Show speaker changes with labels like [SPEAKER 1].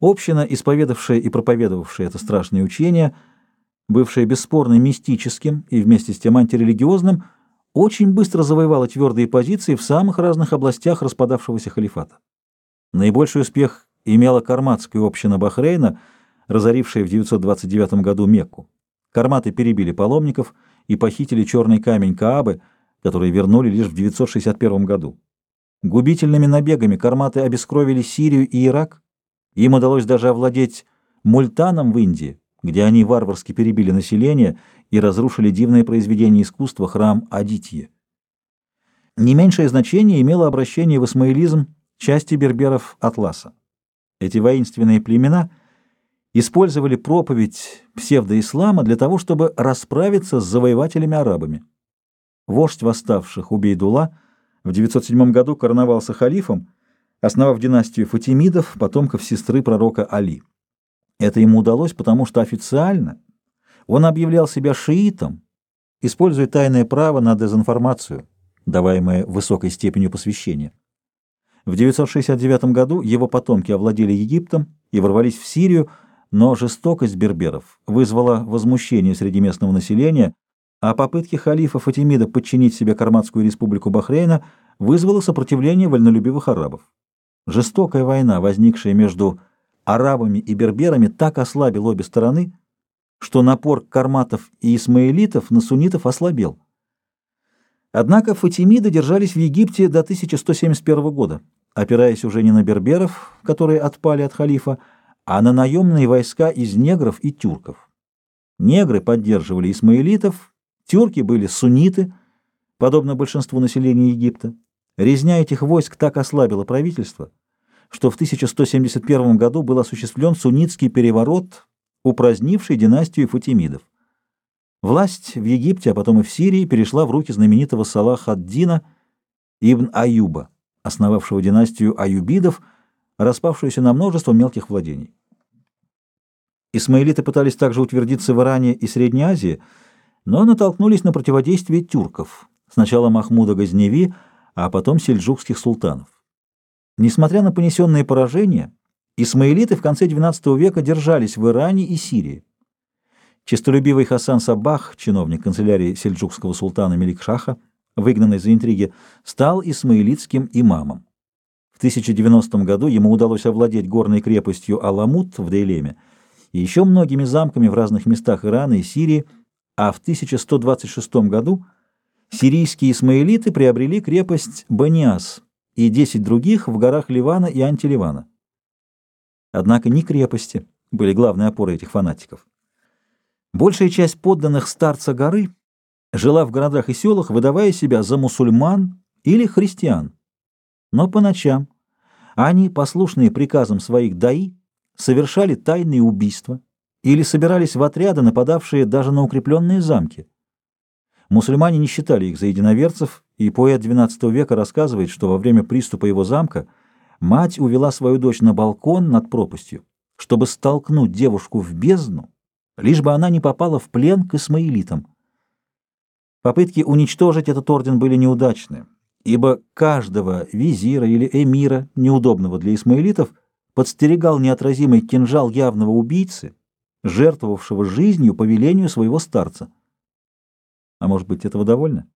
[SPEAKER 1] Община, исповедавшая и проповедовавшая это страшное учение, бывшее бесспорно мистическим и вместе с тем антирелигиозным, очень быстро завоевала твердые позиции в самых разных областях распадавшегося халифата. Наибольший успех имела карматская община Бахрейна, разорившая в 929 году Мекку. Карматы перебили паломников и похитили черный камень Каабы, который вернули лишь в 961 году. Губительными набегами карматы обескровили Сирию и Ирак, им удалось даже овладеть Мультаном в Индии, где они варварски перебили население и разрушили дивное произведение искусства храм Адитье. Не меньшее значение имело обращение в исмаилизм части берберов Атласа. Эти воинственные племена использовали проповедь псевдоислама для того, чтобы расправиться с завоевателями-арабами. Вождь восставших Убейдула в 907 году короновался халифом, основав династию Фатимидов, потомков сестры пророка Али. Это ему удалось, потому что официально он объявлял себя шиитом, используя тайное право на дезинформацию, даваемое высокой степенью посвящения. В 969 году его потомки овладели Египтом и ворвались в Сирию, но жестокость берберов вызвала возмущение среди местного населения, а попытки халифа Фатимида подчинить себе Карматскую республику Бахрейна вызвало сопротивление вольнолюбивых арабов. Жестокая война, возникшая между арабами и берберами, так ослабила обе стороны, что напор карматов и исмаилитов на суннитов ослабел. Однако фатимиды держались в Египте до 1171 года, опираясь уже не на берберов, которые отпали от халифа, а на наемные войска из негров и тюрков. Негры поддерживали исмаилитов, тюрки были сунниты, подобно большинству населения Египта. Резня этих войск так ослабила правительство, что в 1171 году был осуществлен суннитский переворот, упразднивший династию Фатимидов. Власть в Египте, а потом и в Сирии перешла в руки знаменитого Салаха ад-Дина ибн Аюба, основавшего династию Аюбидов, распавшуюся на множество мелких владений. Исмаилиты пытались также утвердиться в Иране и Средней Азии, но натолкнулись на противодействие тюрков, сначала Махмуда Газневи, а потом сельджукских султанов. Несмотря на понесенные поражения, исмаилиты в конце XII века держались в Иране и Сирии. Честолюбивый Хасан Сабах, чиновник канцелярии сельджукского султана Меликшаха, выгнанный за интриги, стал исмаилитским имамом. В 1090 году ему удалось овладеть горной крепостью Аламут в Дейлеме и еще многими замками в разных местах Ирана и Сирии, а в 1126 году сирийские исмаилиты приобрели крепость Баниас и 10 других в горах Ливана и Антиливана. Однако не крепости были главной опорой этих фанатиков. Большая часть подданных старца горы жила в городах и селах, выдавая себя за мусульман или христиан. Но по ночам они, послушные приказам своих даи, совершали тайные убийства или собирались в отряды, нападавшие даже на укрепленные замки. Мусульмане не считали их за единоверцев, и поэт XII века рассказывает, что во время приступа его замка мать увела свою дочь на балкон над пропастью, чтобы столкнуть девушку в бездну, лишь бы она не попала в плен к исмаилитам. Попытки уничтожить этот орден были неудачны, ибо каждого визира или эмира, неудобного для исмаилитов, подстерегал неотразимый кинжал явного убийцы, жертвовавшего жизнью по велению своего старца. А может быть, этого довольно?